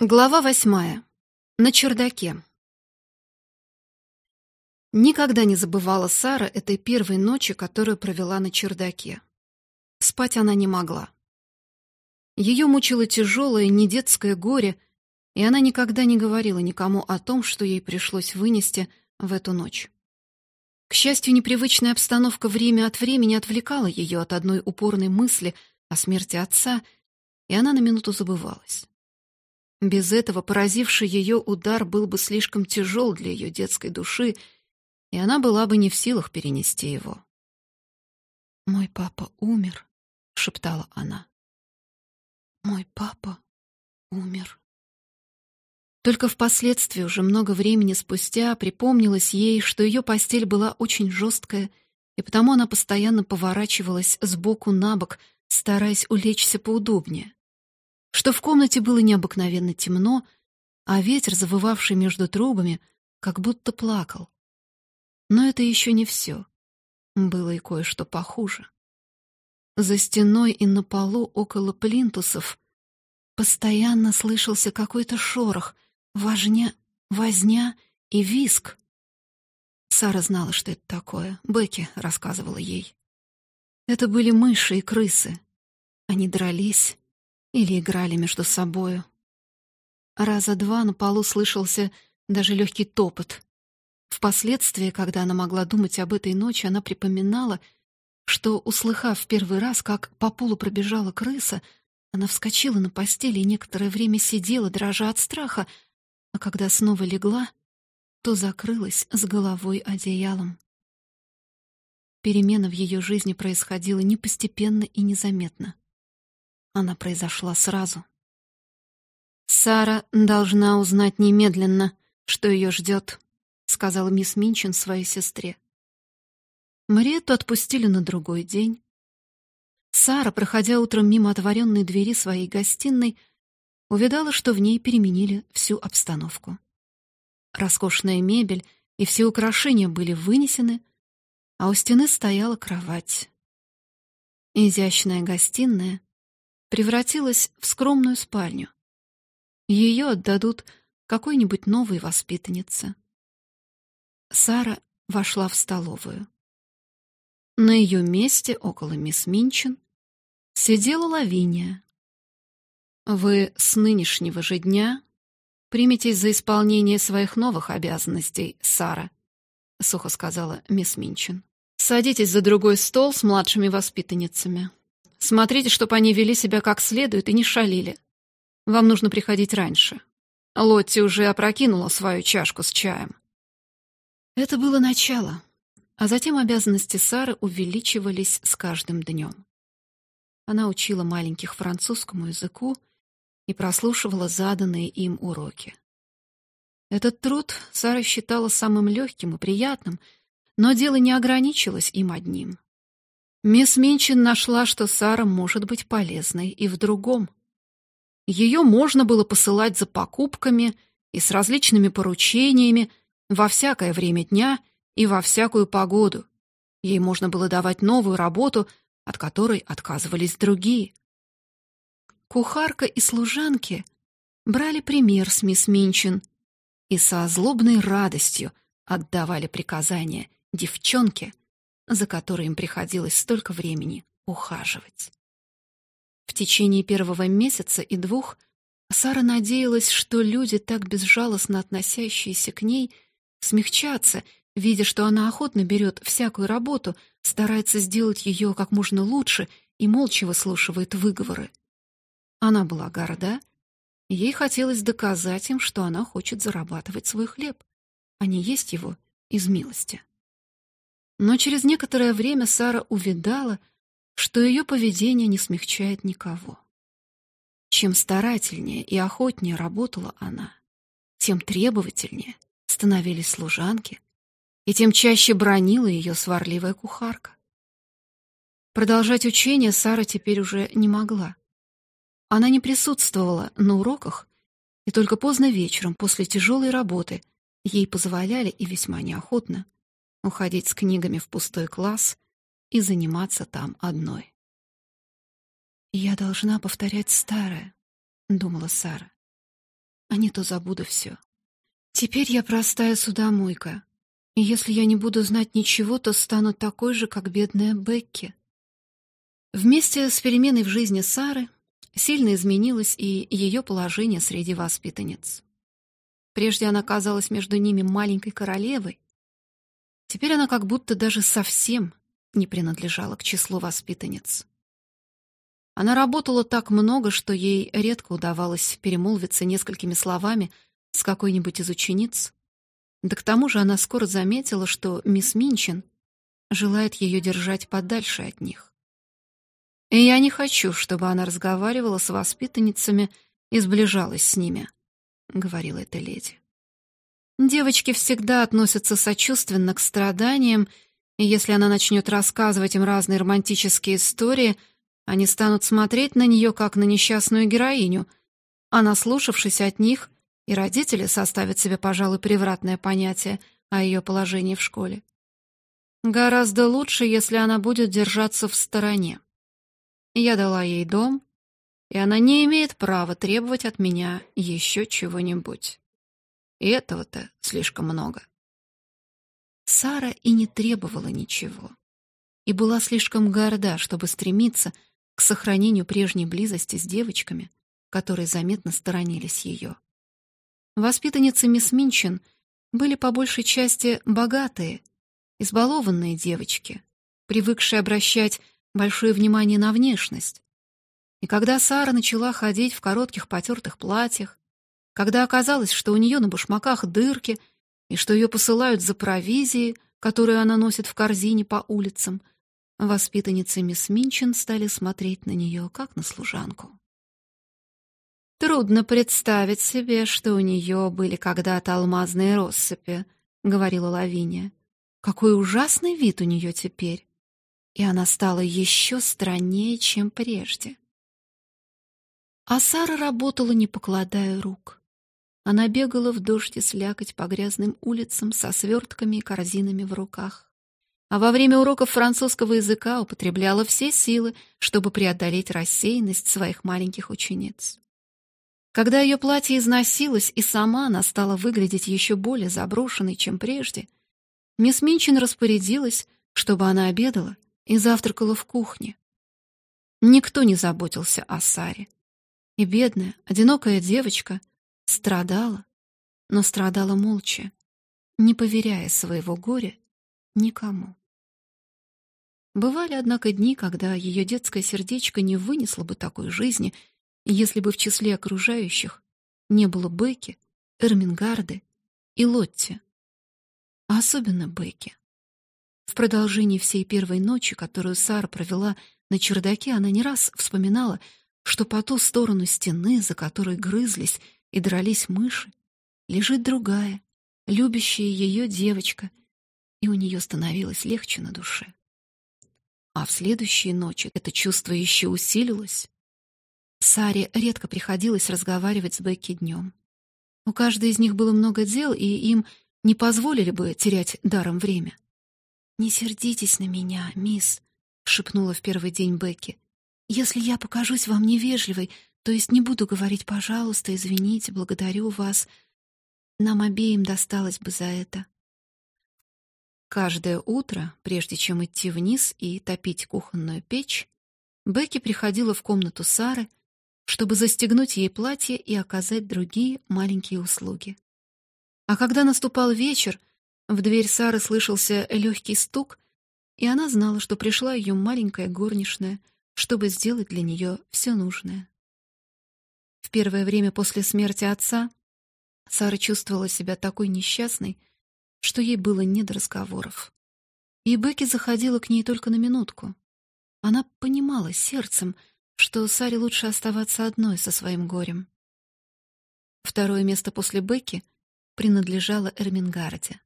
Глава восьмая. На чердаке. Никогда не забывала Сара этой первой ночи, которую провела на чердаке. Спать она не могла. Ее мучило тяжелое, недетское горе, и она никогда не говорила никому о том, что ей пришлось вынести в эту ночь. К счастью, непривычная обстановка время от времени отвлекала ее от одной упорной мысли о смерти отца, и она на минуту забывалась. Без этого поразивший ее удар был бы слишком тяжел для ее детской души, и она была бы не в силах перенести его. «Мой папа умер», — шептала она. «Мой папа умер». Только впоследствии, уже много времени спустя, припомнилось ей, что ее постель была очень жесткая, и потому она постоянно поворачивалась с боку на бок, стараясь улечься поудобнее что в комнате было необыкновенно темно, а ветер, завывавший между трубами, как будто плакал. Но это еще не все. Было и кое-что похуже. За стеной и на полу около плинтусов постоянно слышался какой-то шорох, важня, возня и виск. Сара знала, что это такое. Бекки рассказывала ей. Это были мыши и крысы. Они дрались, или играли между собою. Раза два на полу слышался даже легкий топот. Впоследствии, когда она могла думать об этой ночи, она припоминала, что, услыхав первый раз, как по полу пробежала крыса, она вскочила на постели и некоторое время сидела, дрожа от страха, а когда снова легла, то закрылась с головой одеялом. Перемена в ее жизни происходила не постепенно и незаметно. Она произошла сразу. «Сара должна узнать немедленно, что ее ждет», — сказала мисс Минчин своей сестре. Мариетту отпустили на другой день. Сара, проходя утром мимо отворенной двери своей гостиной, увидала, что в ней переменили всю обстановку. Роскошная мебель и все украшения были вынесены, а у стены стояла кровать. Изящная гостиная превратилась в скромную спальню. Ее отдадут какой-нибудь новой воспитаннице. Сара вошла в столовую. На ее месте, около мисс Минчин, сидела Лавиния. «Вы с нынешнего же дня приметесь за исполнение своих новых обязанностей, Сара», — сухо сказала мисс Минчин. «Садитесь за другой стол с младшими воспитанницами. Смотрите, чтобы они вели себя как следует и не шалили. Вам нужно приходить раньше. Лотти уже опрокинула свою чашку с чаем. Это было начало, а затем обязанности Сары увеличивались с каждым днем. Она учила маленьких французскому языку и прослушивала заданные им уроки. Этот труд Сара считала самым легким и приятным, но дело не ограничилось им одним. Мисс Минчин нашла, что Сара может быть полезной и в другом. Ее можно было посылать за покупками и с различными поручениями во всякое время дня и во всякую погоду. Ей можно было давать новую работу, от которой отказывались другие. Кухарка и служанки брали пример с мисс Минчин и со злобной радостью отдавали приказания девчонке, за которой им приходилось столько времени ухаживать. В течение первого месяца и двух Сара надеялась, что люди, так безжалостно относящиеся к ней, смягчатся, видя, что она охотно берет всякую работу, старается сделать ее как можно лучше и молча выслушивает выговоры. Она была горда, ей хотелось доказать им, что она хочет зарабатывать свой хлеб, а не есть его из милости. Но через некоторое время Сара увидала, что ее поведение не смягчает никого. Чем старательнее и охотнее работала она, тем требовательнее становились служанки, и тем чаще бронила ее сварливая кухарка. Продолжать учение Сара теперь уже не могла. Она не присутствовала на уроках, и только поздно вечером, после тяжелой работы, ей позволяли, и весьма неохотно, уходить с книгами в пустой класс и заниматься там одной. «Я должна повторять старое», — думала Сара. а не то забуду все. Теперь я простая судомойка, и если я не буду знать ничего, то стану такой же, как бедная Бекки. Вместе с переменой в жизни Сары сильно изменилось и ее положение среди воспитанниц. Прежде она казалась между ними маленькой королевой, теперь она как будто даже совсем не принадлежала к числу воспитанниц. Она работала так много, что ей редко удавалось перемолвиться несколькими словами с какой-нибудь из учениц. Да к тому же она скоро заметила, что мисс Минчин желает ее держать подальше от них. И я не хочу, чтобы она разговаривала с воспитанницами и сближалась с ними, — говорила эта леди. Девочки всегда относятся сочувственно к страданиям, и если она начнет рассказывать им разные романтические истории — они станут смотреть на нее, как на несчастную героиню, а наслушавшись от них, и родители составят себе, пожалуй, превратное понятие о ее положении в школе. Гораздо лучше, если она будет держаться в стороне. Я дала ей дом, и она не имеет права требовать от меня еще чего-нибудь. И этого-то слишком много. Сара и не требовала ничего, и была слишком горда, чтобы стремиться к сохранению прежней близости с девочками, которые заметно сторонились ее. Воспитанницы мисс Минчин были по большей части богатые, избалованные девочки, привыкшие обращать большое внимание на внешность. И когда Сара начала ходить в коротких потертых платьях, когда оказалось, что у нее на башмаках дырки и что ее посылают за провизией, которую она носит в корзине по улицам — Воспитанницы мисс Минчин стали смотреть на нее, как на служанку. «Трудно представить себе, что у нее были когда-то алмазные россыпи», — говорила Лавиния. «Какой ужасный вид у нее теперь!» И она стала еще страннее, чем прежде. А Сара работала, не покладая рук. Она бегала в дождь и слякоть по грязным улицам со свертками и корзинами в руках а во время уроков французского языка употребляла все силы, чтобы преодолеть рассеянность своих маленьких учениц. Когда ее платье износилось, и сама она стала выглядеть еще более заброшенной, чем прежде, мисс Минчин распорядилась, чтобы она обедала и завтракала в кухне. Никто не заботился о Саре. И бедная, одинокая девочка страдала, но страдала молча, не поверяя своего горя никому. Бывали, однако, дни, когда ее детское сердечко не вынесло бы такой жизни, если бы в числе окружающих не было Бекки, Эрмингарды и Лотти. А особенно Бекки. В продолжении всей первой ночи, которую Сара провела на чердаке, она не раз вспоминала, что по ту сторону стены, за которой грызлись и дрались мыши, лежит другая, любящая ее девочка, и у нее становилось легче на душе. А в следующие ночи это чувство еще усилилось. Саре редко приходилось разговаривать с Бекки днем. У каждой из них было много дел, и им не позволили бы терять даром время. «Не сердитесь на меня, мисс», — шепнула в первый день Бекки. «Если я покажусь вам невежливой, то есть не буду говорить «пожалуйста», «извините», «благодарю вас», нам обеим досталось бы за это. Каждое утро, прежде чем идти вниз и топить кухонную печь, Бекки приходила в комнату Сары, чтобы застегнуть ей платье и оказать другие маленькие услуги. А когда наступал вечер, в дверь Сары слышался легкий стук, и она знала, что пришла ее маленькая горничная, чтобы сделать для нее все нужное. Первое время после смерти отца Сара чувствовала себя такой несчастной, что ей было не до разговоров. И Бекки заходила к ней только на минутку. Она понимала сердцем, что Саре лучше оставаться одной со своим горем. Второе место после Бекки принадлежало Эрмингарде.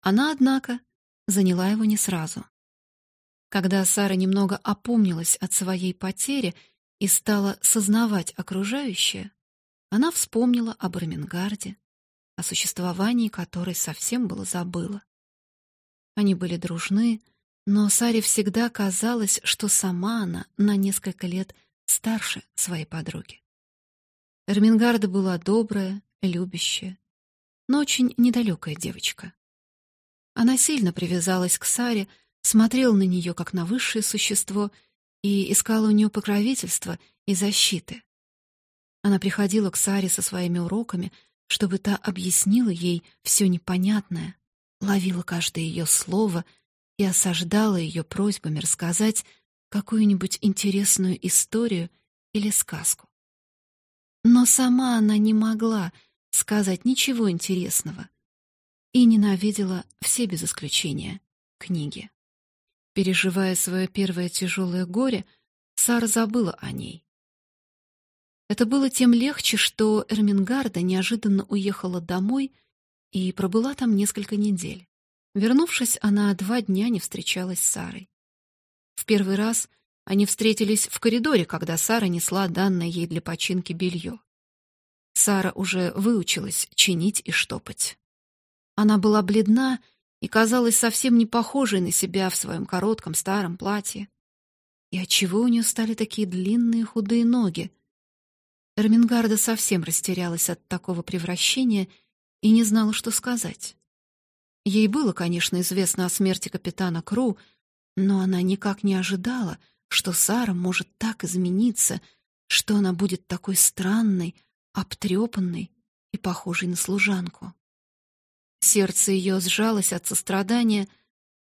Она, однако, заняла его не сразу. Когда Сара немного опомнилась от своей потери и стала сознавать окружающее, она вспомнила об Эрмингарде, о существовании которой совсем было забыла. Они были дружны, но Саре всегда казалось, что сама она на несколько лет старше своей подруги. Эрмингарда была добрая, любящая, но очень недалекая девочка. Она сильно привязалась к Саре, смотрела на нее как на высшее существо и искала у нее покровительства и защиты. Она приходила к Саре со своими уроками, чтобы та объяснила ей все непонятное, ловила каждое ее слово и осаждала ее просьбами рассказать какую-нибудь интересную историю или сказку. Но сама она не могла сказать ничего интересного и ненавидела все без исключения книги. Переживая свое первое тяжелое горе, Сара забыла о ней. Это было тем легче, что Эрмингарда неожиданно уехала домой и пробыла там несколько недель. Вернувшись, она два дня не встречалась с Сарой. В первый раз они встретились в коридоре, когда Сара несла данное ей для починки белье. Сара уже выучилась чинить и штопать. Она была бледна и казалась совсем не похожей на себя в своем коротком старом платье. И отчего у нее стали такие длинные худые ноги? Эрмингарда совсем растерялась от такого превращения и не знала, что сказать. Ей было, конечно, известно о смерти капитана Кру, но она никак не ожидала, что Сара может так измениться, что она будет такой странной, обтрепанной и похожей на служанку. Сердце ее сжалось от сострадания,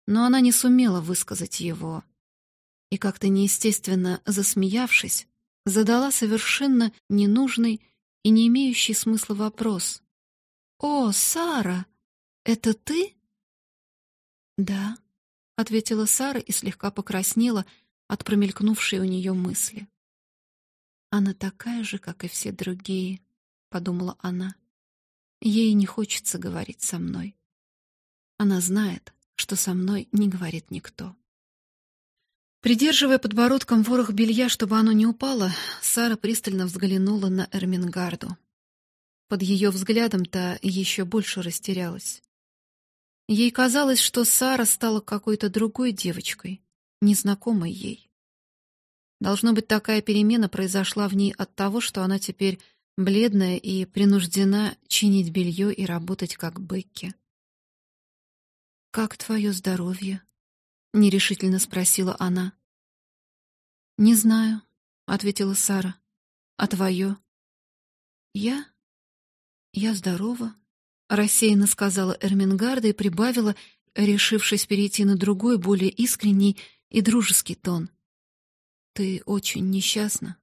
но она не сумела высказать его. И как-то неестественно засмеявшись, задала совершенно ненужный и не имеющий смысла вопрос. «О, Сара, это ты?» «Да», — ответила Сара и слегка покраснела от промелькнувшей у нее мысли. «Она такая же, как и все другие», — подумала она. Ей не хочется говорить со мной. Она знает, что со мной не говорит никто. Придерживая подбородком ворох белья, чтобы оно не упало, Сара пристально взглянула на Эрмингарду. Под ее взглядом та еще больше растерялась. Ей казалось, что Сара стала какой-то другой девочкой, незнакомой ей. Должно быть, такая перемена произошла в ней от того, что она теперь бледная и принуждена чинить белье и работать как Бекки. «Как твое здоровье?» — нерешительно спросила она. «Не знаю», — ответила Сара. «А твое?» «Я? Я здорова», — рассеянно сказала Эрмингарда и прибавила, решившись перейти на другой, более искренний и дружеский тон. «Ты очень несчастна».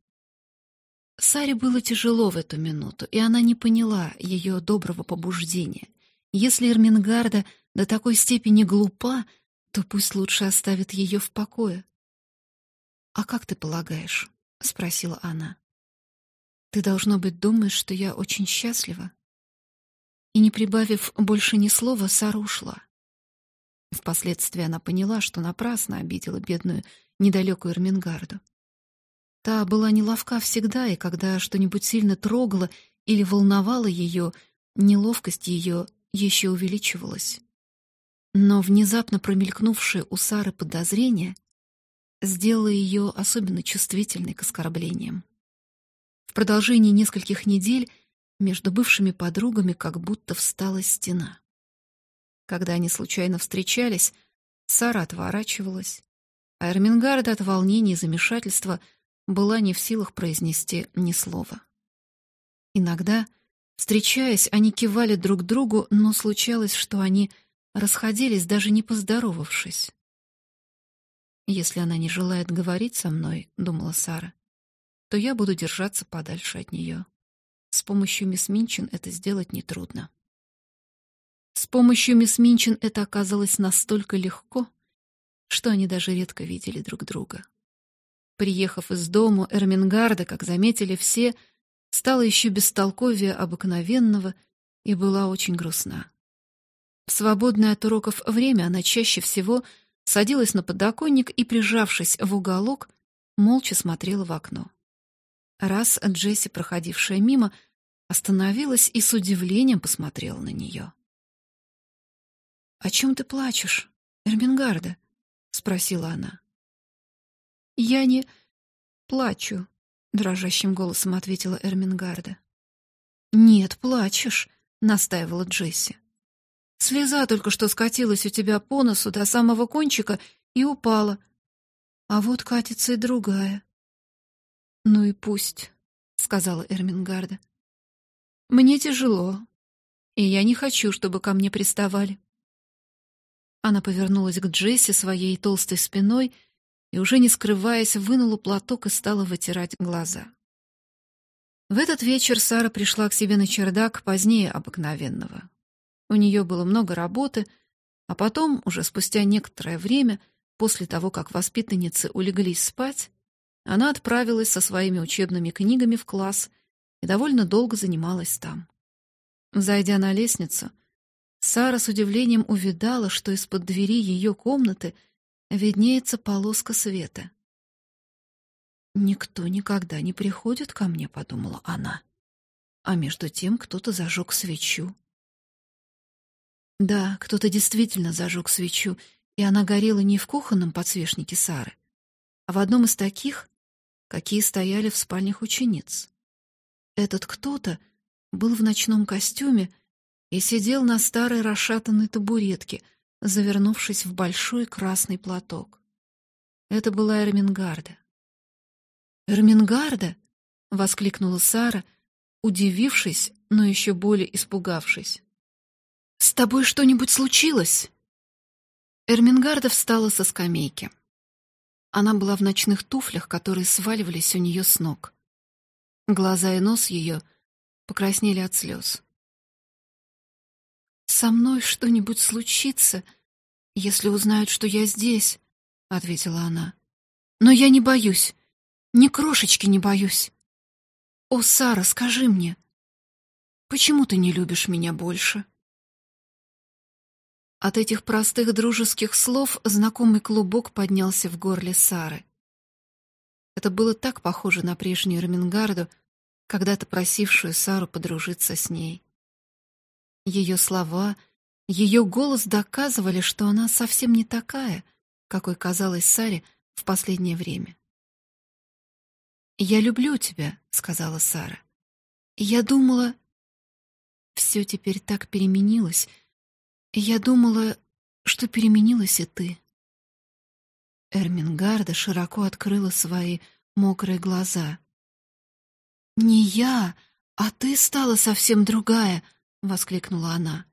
Саре было тяжело в эту минуту, и она не поняла ее доброго побуждения. Если Эрмингарда до такой степени глупа, то пусть лучше оставит ее в покое. «А как ты полагаешь?» — спросила она. «Ты, должно быть, думаешь, что я очень счастлива?» И, не прибавив больше ни слова, Сара ушла. Впоследствии она поняла, что напрасно обидела бедную недалекую Эрмингарду. Та была неловка всегда, и когда что-нибудь сильно трогало или волновало ее, неловкость ее еще увеличивалась. Но внезапно промелькнувшее у Сары подозрение сделало ее особенно чувствительной к оскорблениям. В продолжении нескольких недель между бывшими подругами как будто встала стена. Когда они случайно встречались, Сара отворачивалась, а Эрмингарда от волнения и замешательства — была не в силах произнести ни слова. Иногда, встречаясь, они кивали друг другу, но случалось, что они расходились, даже не поздоровавшись. «Если она не желает говорить со мной, — думала Сара, — то я буду держаться подальше от нее. С помощью мисс Минчин это сделать нетрудно». С помощью мисс Минчин это оказалось настолько легко, что они даже редко видели друг друга. Приехав из дому Эрмингарда, как заметили все, стала еще бестолковее обыкновенного и была очень грустна. В свободное от уроков время она чаще всего садилась на подоконник и, прижавшись в уголок, молча смотрела в окно. Раз Джесси, проходившая мимо, остановилась и с удивлением посмотрела на нее. «О чем ты плачешь, Эрмингарда?» — спросила она. «Я не плачу», — дрожащим голосом ответила Эрмингарда. «Нет, плачешь», — настаивала Джесси. «Слеза только что скатилась у тебя по носу до самого кончика и упала. А вот катится и другая». «Ну и пусть», — сказала Эрмингарда. «Мне тяжело, и я не хочу, чтобы ко мне приставали». Она повернулась к Джесси своей толстой спиной и, уже не скрываясь, вынула платок и стала вытирать глаза. В этот вечер Сара пришла к себе на чердак позднее обыкновенного. У нее было много работы, а потом, уже спустя некоторое время, после того, как воспитанницы улеглись спать, она отправилась со своими учебными книгами в класс и довольно долго занималась там. Зайдя на лестницу, Сара с удивлением увидала, что из-под двери ее комнаты виднеется полоска света. «Никто никогда не приходит ко мне», — подумала она. А между тем кто-то зажег свечу. Да, кто-то действительно зажег свечу, и она горела не в кухонном подсвечнике Сары, а в одном из таких, какие стояли в спальнях учениц. Этот кто-то был в ночном костюме и сидел на старой расшатанной табуретке, завернувшись в большой красный платок. Это была Эрмингарда. «Эрмингарда!» — воскликнула Сара, удивившись, но еще более испугавшись. «С тобой что-нибудь случилось?» Эрмингарда встала со скамейки. Она была в ночных туфлях, которые сваливались у нее с ног. Глаза и нос ее покраснели от слез. «Со мной что-нибудь случится, если узнают, что я здесь», — ответила она. «Но я не боюсь. Ни крошечки не боюсь. О, Сара, скажи мне, почему ты не любишь меня больше? От этих простых дружеских слов знакомый клубок поднялся в горле Сары. Это было так похоже на прежнюю Рамингарду, когда-то просившую Сару подружиться с ней. Ее слова, ее голос доказывали, что она совсем не такая, какой казалась Саре в последнее время. «Я люблю тебя», — сказала Сара. «Я думала...» Все теперь так переменилось. Я думала, что переменилась и ты. Эрмингарда широко открыла свои мокрые глаза. «Не я, а ты стала совсем другая», — воскликнула она.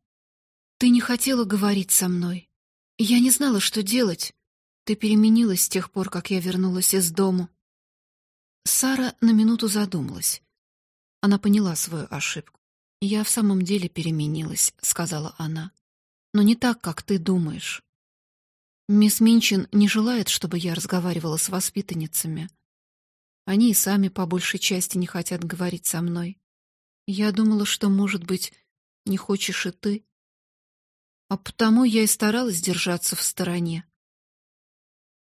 «Ты не хотела говорить со мной. Я не знала, что делать. Ты переменилась с тех пор, как я вернулась из дому. Сара на минуту задумалась. Она поняла свою ошибку. «Я в самом деле переменилась», — сказала она. «Но не так, как ты думаешь. Мисс Минчин не желает, чтобы я разговаривала с воспитанницами. Они и сами по большей части не хотят говорить со мной. Я думала, что, может быть, не хочешь и ты. А потому я и старалась держаться в стороне.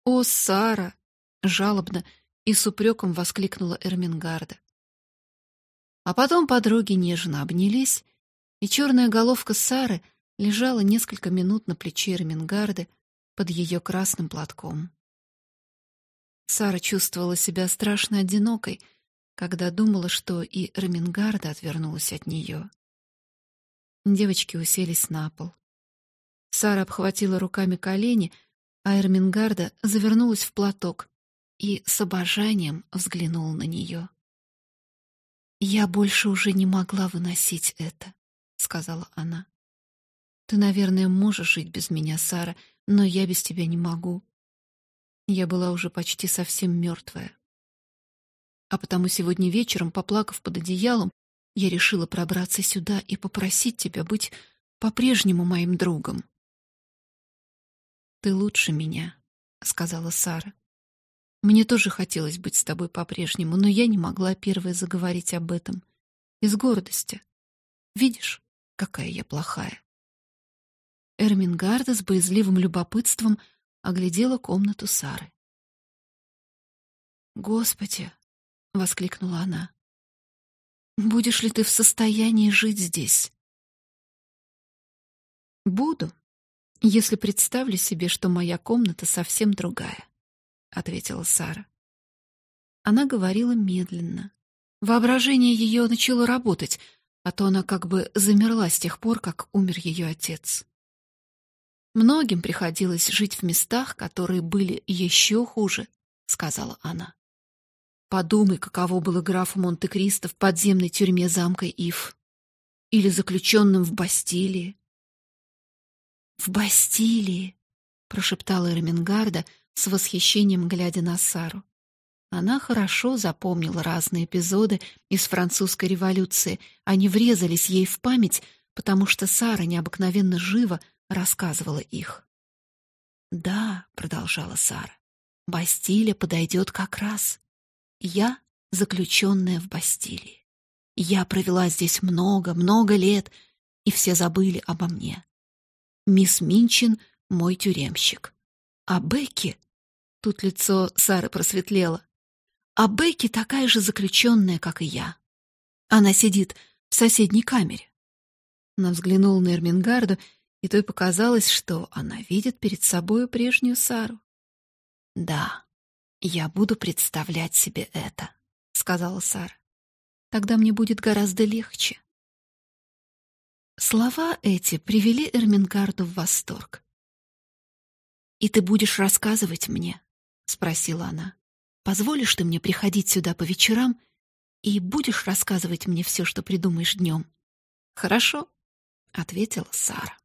«О, Сара!» — жалобно и с упреком воскликнула Эрмингарда. А потом подруги нежно обнялись, и черная головка Сары лежала несколько минут на плече Эрмингарды под ее красным платком. Сара чувствовала себя страшно одинокой, когда думала, что и Эрмингарда отвернулась от нее. Девочки уселись на пол. Сара обхватила руками колени, а Эрмингарда завернулась в платок и с обожанием взглянул на нее. «Я больше уже не могла выносить это», — сказала она. «Ты, наверное, можешь жить без меня, Сара, но я без тебя не могу. Я была уже почти совсем мертвая. А потому сегодня вечером, поплакав под одеялом, я решила пробраться сюда и попросить тебя быть по-прежнему моим другом. «Ты лучше меня», — сказала Сара. Мне тоже хотелось быть с тобой по-прежнему, но я не могла первой заговорить об этом. Из гордости. Видишь, какая я плохая. Эрмингарда с боязливым любопытством оглядела комнату Сары. «Господи!» — воскликнула она. «Будешь ли ты в состоянии жить здесь?» «Буду, если представлю себе, что моя комната совсем другая ответила Сара. Она говорила медленно. Воображение ее начало работать. а то она как бы замерла с тех пор, как умер ее отец. Многим приходилось жить в местах, которые были еще хуже, сказала она. Подумай, каково было графу Монте-Кристо в подземной тюрьме замка Ив или заключенным в Бастилии. В Бастилии, прошептала Эрмингарда с восхищением глядя на Сару. Она хорошо запомнила разные эпизоды из французской революции. Они врезались ей в память, потому что Сара необыкновенно живо рассказывала их. «Да», — продолжала Сара, — «Бастилия подойдет как раз. Я заключенная в Бастилии. Я провела здесь много-много лет, и все забыли обо мне. Мисс Минчин — мой тюремщик. А Бекки...» Тут лицо Сары просветлело. А Бекки такая же заключенная, как и я. Она сидит в соседней камере. Она взглянула на Эрмингарду, и той показалось, что она видит перед собой прежнюю Сару. «Да, я буду представлять себе это», — сказала Сара. «Тогда мне будет гораздо легче». Слова эти привели Эрмингарду в восторг. «И ты будешь рассказывать мне?» — спросила она. Позволишь ты мне приходить сюда по вечерам и будешь рассказывать мне все, что придумаешь днем?» «Хорошо», — ответила Сара.